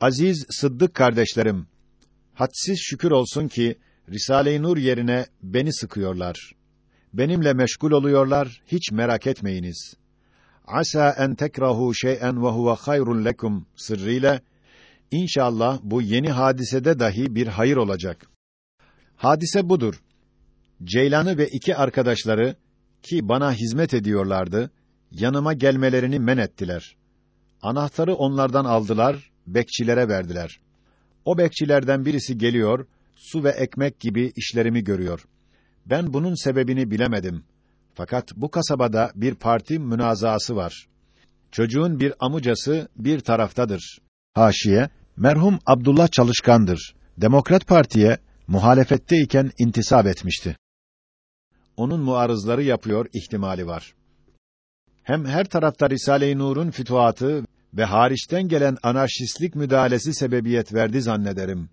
Aziz Sıddık kardeşlerim, hadsiz şükür olsun ki Risale-i Nur yerine beni sıkıyorlar. Benimle meşgul oluyorlar, hiç merak etmeyiniz. Asa en tekrahu şey'en ve huve hayrun lekum sırrıyla İnşallah bu yeni hadisede dahi bir hayır olacak. Hadise budur. Ceylan'ı ve iki arkadaşları ki bana hizmet ediyorlardı, yanıma gelmelerini men ettiler. Anahtarı onlardan aldılar, bekçilere verdiler. O bekçilerden birisi geliyor, su ve ekmek gibi işlerimi görüyor. Ben bunun sebebini bilemedim. Fakat bu kasabada bir parti münazası var. Çocuğun bir amucası bir taraftadır. Haşiye, merhum Abdullah Çalışkan'dır. Demokrat Parti'ye muhalefetteyken intisap etmişti. Onun muarızları yapıyor ihtimali var. Hem her tarafta Risale-i Nur'un fütuhatı ve hariçten gelen anarşistlik müdahalesi sebebiyet verdi zannederim.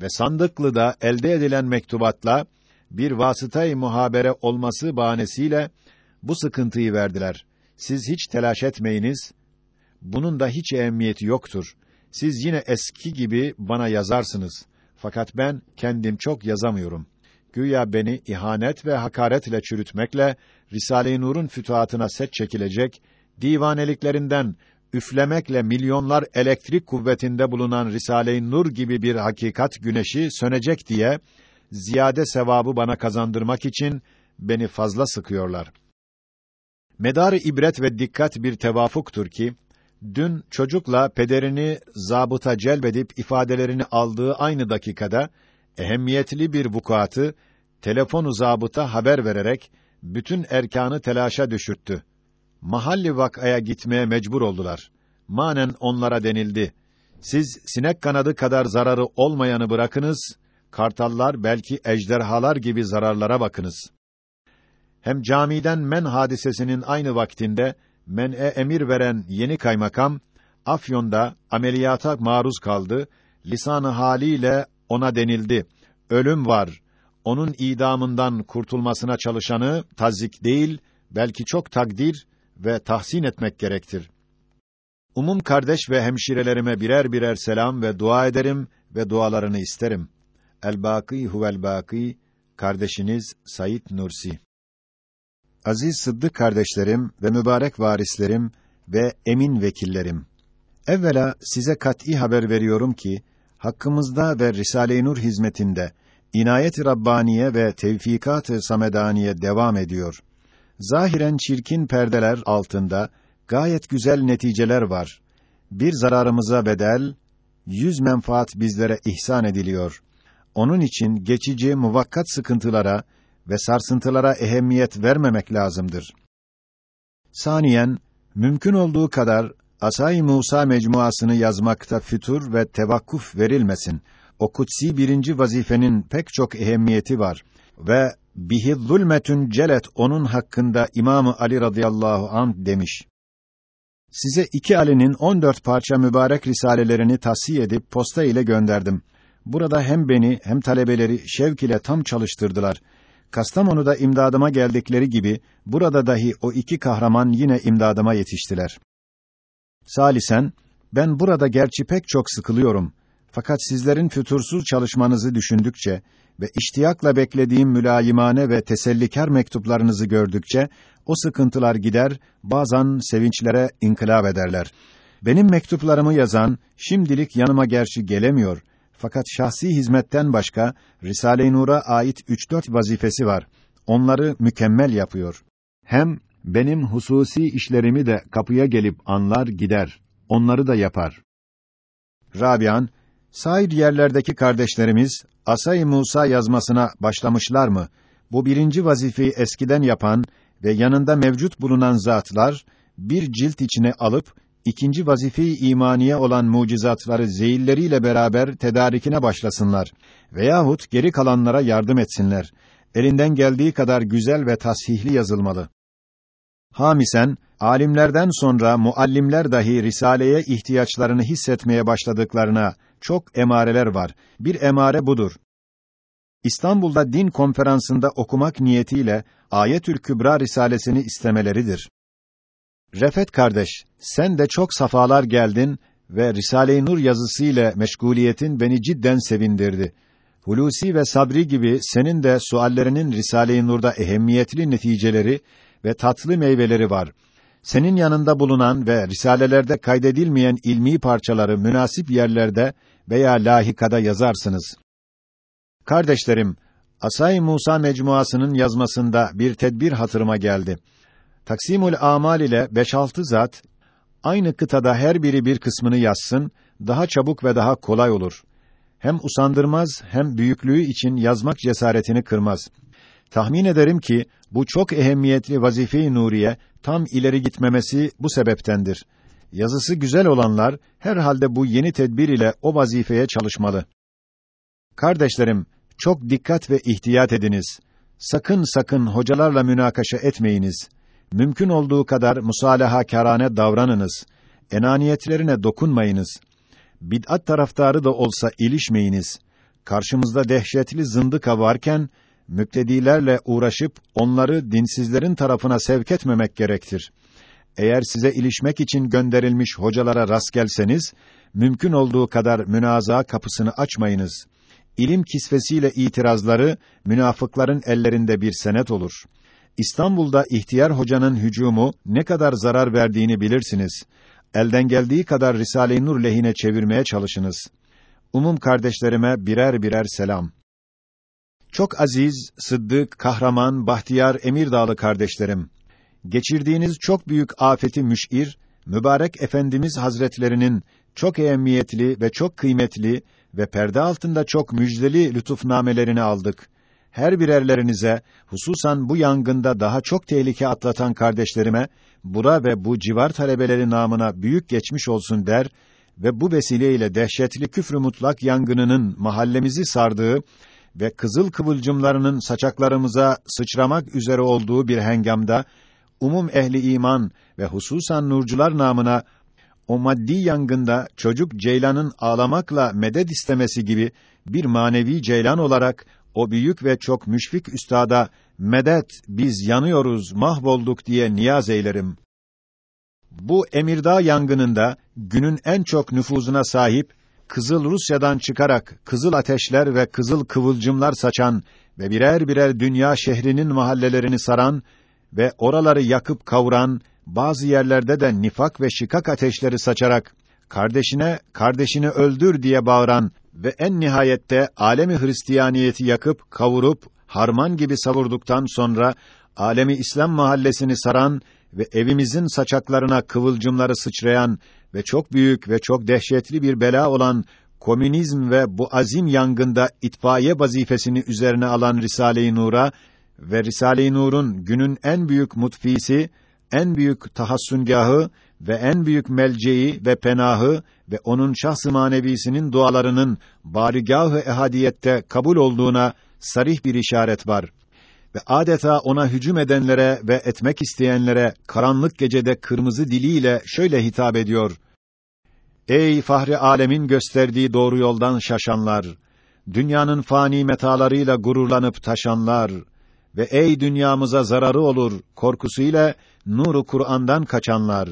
Ve Sandıklı'da elde edilen mektubatla bir vasıtayı muhabere olması bahanesiyle bu sıkıntıyı verdiler. Siz hiç telaş etmeyiniz. Bunun da hiç ehemmiyeti yoktur. Siz yine eski gibi bana yazarsınız. Fakat ben kendim çok yazamıyorum. Güya beni ihanet ve hakaretle çürütmekle Risale-i Nur'un fütuhatına set çekilecek, divaneliklerinden üflemekle milyonlar elektrik kuvvetinde bulunan Risale-i Nur gibi bir hakikat güneşi sönecek diye ziyade sevabı bana kazandırmak için beni fazla sıkıyorlar. Medarı ibret ve dikkat bir tevafuktur ki dün çocukla pederini zabıta celbedip ifadelerini aldığı aynı dakikada ehemmiyetli bir vukuatı telefonu zabıta haber vererek bütün erkanı telaşa düşürttü. Mahalli vakaya gitmeye mecbur oldular. Manen onlara denildi. Siz sinek kanadı kadar zararı olmayanı bırakınız, kartallar belki ejderhalar gibi zararlara bakınız. Hem camiden men hadisesinin aynı vaktinde men'e emir veren yeni kaymakam Afyon'da ameliyata maruz kaldı. Lisanı haliyle ona denildi. Ölüm var. Onun idamından kurtulmasına çalışanı tazik değil, belki çok takdir ve tahsin etmek gerektir. Umum kardeş ve hemşirelerime birer birer selam ve dua ederim ve dualarını isterim. El-Bâkî huvel-Bâkî, kardeşiniz Sayit Nursi. Aziz Sıddık kardeşlerim ve mübarek varislerim ve emin vekillerim. Evvela size kat'î haber veriyorum ki, hakkımızda ve Risale-i Nur hizmetinde, inayet-i Rabbaniye ve tevfikat-ı Samedaniye devam ediyor. Zahiren çirkin perdeler altında, gayet güzel neticeler var. Bir zararımıza bedel, yüz menfaat bizlere ihsan ediliyor. Onun için geçici muvakkat sıkıntılara ve sarsıntılara ehemmiyet vermemek lazımdır. Saniyen, mümkün olduğu kadar Asay Musa mecmuasını yazmakta fütur ve tevakkuf verilmesin. O kutsi birinci vazifenin pek çok ehemmiyeti var ve bihi zulmetün celet onun hakkında İmamı Ali radıyallahu an demiş. Size iki Ali'nin 14 parça mübarek risalelerini tahsiye edip posta ile gönderdim. Burada hem beni hem talebeleri şevk ile tam çalıştırdılar. Kastamonu'da imdadıma geldikleri gibi burada dahi o iki kahraman yine imdadıma yetiştiler. Salisen, ben burada gerçi pek çok sıkılıyorum. Fakat sizlerin fütursuz çalışmanızı düşündükçe ve iştiyakla beklediğim mülayimane ve tesellikar mektuplarınızı gördükçe o sıkıntılar gider, bazen sevinçlere inkılap ederler. Benim mektuplarımı yazan şimdilik yanıma gerçi gelemiyor fakat şahsi hizmetten başka Risale-i Nur'a ait üç dört vazifesi var. Onları mükemmel yapıyor. Hem benim hususi işlerimi de kapıya gelip anlar gider. Onları da yapar. Rabian, sair yerlerdeki kardeşlerimiz Asay Musa yazmasına başlamışlar mı? Bu birinci vazifeyi eskiden yapan ve yanında mevcut bulunan zatlar bir cilt içine alıp ikinci vazife-i imaniye olan mucizatları zeyilleriyle beraber tedarikine başlasınlar veyahut geri kalanlara yardım etsinler. Elinden geldiği kadar güzel ve tasihli yazılmalı. Hamisen, alimlerden sonra muallimler dahi risaleye ihtiyaçlarını hissetmeye başladıklarına çok emareler var. Bir emare budur. İstanbul'da din konferansında okumak niyetiyle Ayetül Kübra risalesini istemeleridir. Refet kardeş, sen de çok safalar geldin ve Risale-i Nur yazısı ile meşguliyetin beni cidden sevindirdi. Hulusi ve Sabri gibi senin de suallerinin Risale-i Nur'da ehemmiyetli neticeleri ve tatlı meyveleri var. Senin yanında bulunan ve risalelerde kaydedilmeyen ilmi parçaları münasip yerlerde veya lahikada yazarsınız. Kardeşlerim, Asay Musa mecmuasının yazmasında bir tedbir hatırıma geldi. Taksimul Amal ile 5-6 zat aynı kıtada her biri bir kısmını yazsın, daha çabuk ve daha kolay olur. Hem usandırmaz hem büyüklüğü için yazmak cesaretini kırmaz. Tahmin ederim ki bu çok ehemmiyetli vazife-i nuriye tam ileri gitmemesi bu sebeptendir. Yazısı güzel olanlar herhalde bu yeni tedbir ile o vazifeye çalışmalı. Kardeşlerim, çok dikkat ve ihtiyat ediniz. Sakın sakın hocalarla münakaşa etmeyiniz. Mümkün olduğu kadar musalaha kârane davranınız. Enaniyetlerine dokunmayınız. Bid'at taraftarı da olsa ilişmeyiniz. Karşımızda dehşetli zındıka varken müptedilerle uğraşıp onları dinsizlerin tarafına sevk etmemek gerektir. Eğer size ilişmek için gönderilmiş hocalara rast gelseniz, mümkün olduğu kadar münazaa kapısını açmayınız. İlim kisvesiyle itirazları münafıkların ellerinde bir senet olur. İstanbul'da ihtiyar hocanın hücumu ne kadar zarar verdiğini bilirsiniz. Elden geldiği kadar Risale-i Nur lehine çevirmeye çalışınız. Umum kardeşlerime birer birer selam. Çok aziz, sıddık, kahraman, bahtiyar, Emirdağlı kardeşlerim. Geçirdiğiniz çok büyük afeti müş'ir, mübarek efendimiz hazretlerinin çok ehemmiyetli ve çok kıymetli ve perde altında çok müjdeli lütufnamelerini aldık. Her birerlerinize, hususan bu yangında daha çok tehlike atlatan kardeşlerime, bura ve bu civar talebeleri namına büyük geçmiş olsun der ve bu vesileyle dehşetli küfrü mutlak yangınının mahallemizi sardığı ve kızıl kıvılcımlarının saçaklarımıza sıçramak üzere olduğu bir hengamda, umum ehli iman ve hususan nurcular namına o maddi yangında çocuk ceylanın ağlamakla medet istemesi gibi bir manevi ceylan olarak o büyük ve çok müşfik üstada medet biz yanıyoruz mahvolduk diye niyaz eylerim. Bu Emirdağ yangınında günün en çok nüfuzuna sahip Kızıl Rusya'dan çıkarak kızıl ateşler ve kızıl kıvılcımlar saçan ve birer birer dünya şehrinin mahallelerini saran ve oraları yakıp kavuran bazı yerlerde de nifak ve şikak ateşleri saçarak kardeşine kardeşini öldür diye bağıran ve en nihayette alemi Hristiyaniyeti yakıp kavurup harman gibi savurduktan sonra alemi İslam mahallesini saran ve evimizin saçaklarına kıvılcımları sıçrayan ve çok büyük ve çok dehşetli bir bela olan komünizm ve bu azim yangında itfaiye vazifesini üzerine alan Risale-i Nur'a ve Risale-i Nur'un günün en büyük mutfisi, en büyük tahassüngahı ve en büyük melceği ve penahı ve onun şahs-ı manevisinin dualarının barigâh-ı ehadiyette kabul olduğuna sarih bir işaret var ve adeta ona hücum edenlere ve etmek isteyenlere karanlık gecede kırmızı diliyle şöyle hitap ediyor. Ey fahri alemin gösterdiği doğru yoldan şaşanlar, dünyanın fani metalarıyla gururlanıp taşanlar ve ey dünyamıza zararı olur korkusuyla nuru Kur'an'dan kaçanlar,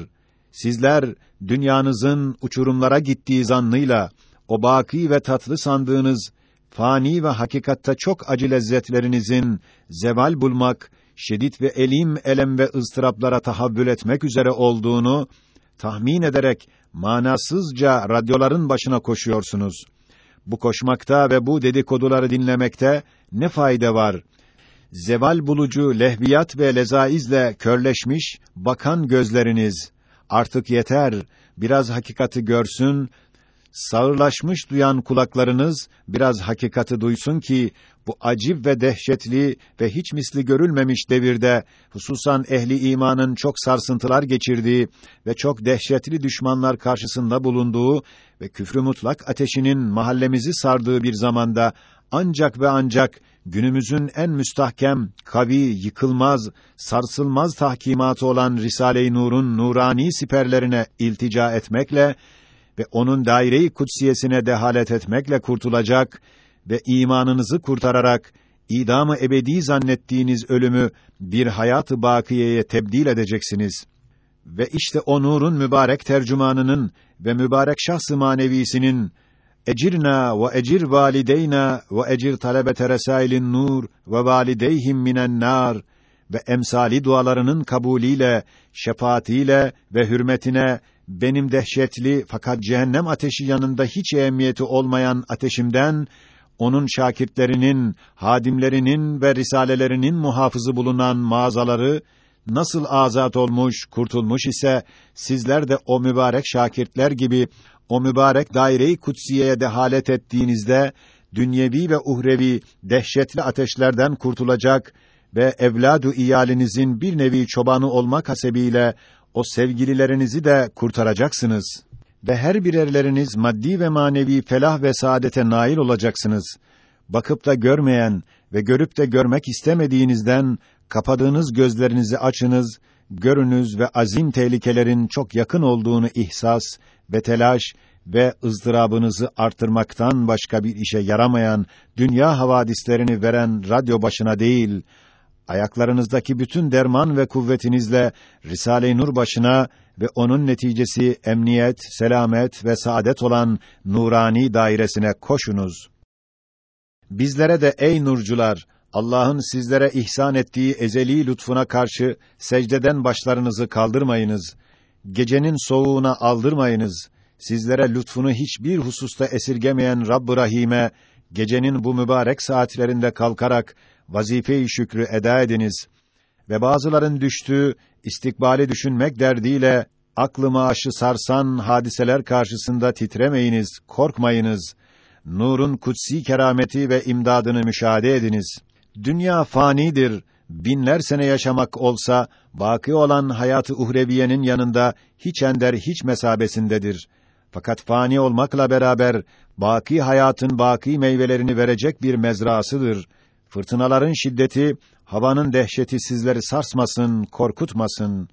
sizler dünyanızın uçurumlara gittiği zannıyla o baki ve tatlı sandığınız fani ve hakikatta çok acı lezzetlerinizin zeval bulmak, şiddet ve elim, elem ve ıstıraplara tahabbül etmek üzere olduğunu tahmin ederek manasızca radyoların başına koşuyorsunuz. Bu koşmakta ve bu dedikoduları dinlemekte ne fayda var? Zeval bulucu lehviyat ve lezaizle körleşmiş bakan gözleriniz artık yeter. Biraz hakikati görsün, sağırlaşmış duyan kulaklarınız biraz hakikati duysun ki bu acib ve dehşetli ve hiç misli görülmemiş devirde hususan ehli imanın çok sarsıntılar geçirdiği ve çok dehşetli düşmanlar karşısında bulunduğu ve küfrü mutlak ateşinin mahallemizi sardığı bir zamanda ancak ve ancak günümüzün en müstahkem, kavi, yıkılmaz, sarsılmaz tahkimatı olan Risale-i Nur'un nurani siperlerine iltica etmekle ve onun daire-i kutsiyesine dehalet etmekle kurtulacak ve imanınızı kurtararak idamı ebedi zannettiğiniz ölümü bir hayatı bakiyeye tebdil edeceksiniz. Ve işte o nurun mübarek tercümanının ve mübarek şahs-ı manevisinin Ecirna ve ecir valideyna ve ecir talebete resailin nur ve valideyhim minen nar ve emsali dualarının kabulüyle, şefaatiyle ve hürmetine benim dehşetli fakat cehennem ateşi yanında hiç ehemmiyeti olmayan ateşimden onun şakirtlerinin, hadimlerinin ve risalelerinin muhafızı bulunan mağazaları nasıl azat olmuş, kurtulmuş ise sizler de o mübarek şakirtler gibi o mübarek daire-i kutsiyeye dehalet ettiğinizde dünyevi ve uhrevi dehşetli ateşlerden kurtulacak ve evladu iyalinizin bir nevi çobanı olmak hasebiyle o sevgililerinizi de kurtaracaksınız ve her birerleriniz maddi ve manevi felah ve saadete nail olacaksınız. Bakıp da görmeyen ve görüp de görmek istemediğinizden kapadığınız gözlerinizi açınız, görünüz ve azim tehlikelerin çok yakın olduğunu ihsas ve telaş ve ızdırabınızı artırmaktan başka bir işe yaramayan dünya havadislerini veren radyo başına değil, ayaklarınızdaki bütün derman ve kuvvetinizle Risale-i Nur başına ve onun neticesi emniyet, selamet ve saadet olan nurani dairesine koşunuz. Bizlere de ey nurcular, Allah'ın sizlere ihsan ettiği ezeli lütfuna karşı secdeden başlarınızı kaldırmayınız. Gecenin soğuğuna aldırmayınız. Sizlere lütfunu hiçbir hususta esirgemeyen Rabb-ı Rahim'e gecenin bu mübarek saatlerinde kalkarak vazife-i şükrü eda ediniz ve bazıların düştüğü istikbali düşünmek derdiyle aklı maaşı sarsan hadiseler karşısında titremeyiniz, korkmayınız. Nurun kutsi kerameti ve imdadını müşahede ediniz. Dünya fanidir. Binler sene yaşamak olsa baki olan hayatı uhreviyenin yanında hiç ender hiç mesabesindedir. Fakat fani olmakla beraber baki hayatın baki meyvelerini verecek bir mezrasıdır. Fırtınaların şiddeti, havanın dehşeti sizleri sarsmasın, korkutmasın.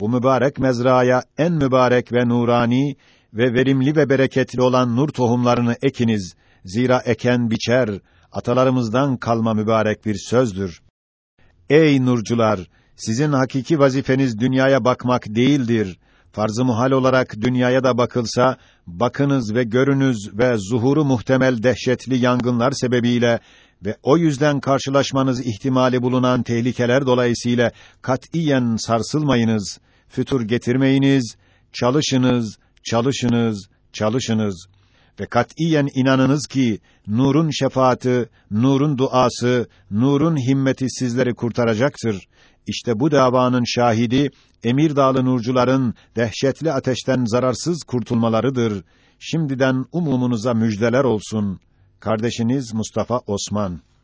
Bu mübarek mezraya en mübarek ve nurani ve verimli ve bereketli olan nur tohumlarını ekiniz. Zira eken biçer, atalarımızdan kalma mübarek bir sözdür. Ey nurcular, sizin hakiki vazifeniz dünyaya bakmak değildir. Farz-ı muhal olarak dünyaya da bakılsa, bakınız ve görünüz ve zuhuru muhtemel dehşetli yangınlar sebebiyle ve o yüzden karşılaşmanız ihtimali bulunan tehlikeler dolayısıyla katiyen sarsılmayınız, fütur getirmeyiniz, çalışınız, çalışınız, çalışınız ve katiyen inanınız ki nurun şefaati, nurun duası, nurun himmeti sizleri kurtaracaktır. İşte bu davanın şahidi Emir Dağlı nurcuların dehşetli ateşten zararsız kurtulmalarıdır. Şimdiden umumunuza müjdeler olsun. Kardeşiniz Mustafa Osman